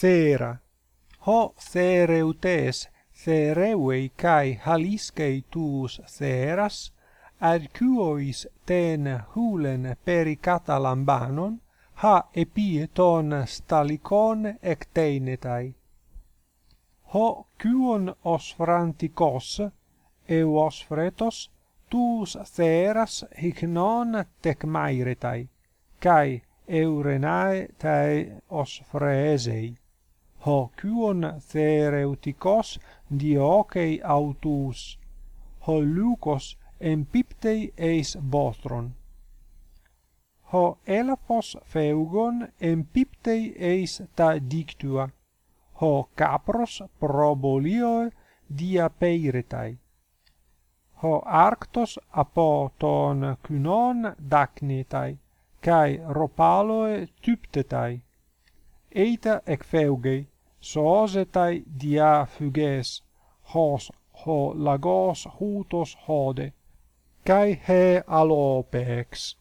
sera ho sereutes therevei kai haliscei tuus seras ad quois ten hulen pericata lambanon ha epie ton stalicon ecteinetai ho quon os franticos eos fretos tuus theras hic non tecmairetai, cae eurenae tae os freesei ho hocion thereuticos diocei autus ho lucos empiptei eis bothron. ho elaphos feugon empiptei eis ta dictua ho capros probolioe diapeiretai ho arctos apo ton kynon dacnetai kai ropaloe typtetai eita ec feugei soosetai dia fuges hos ho lagos hutos hode kai he alopex.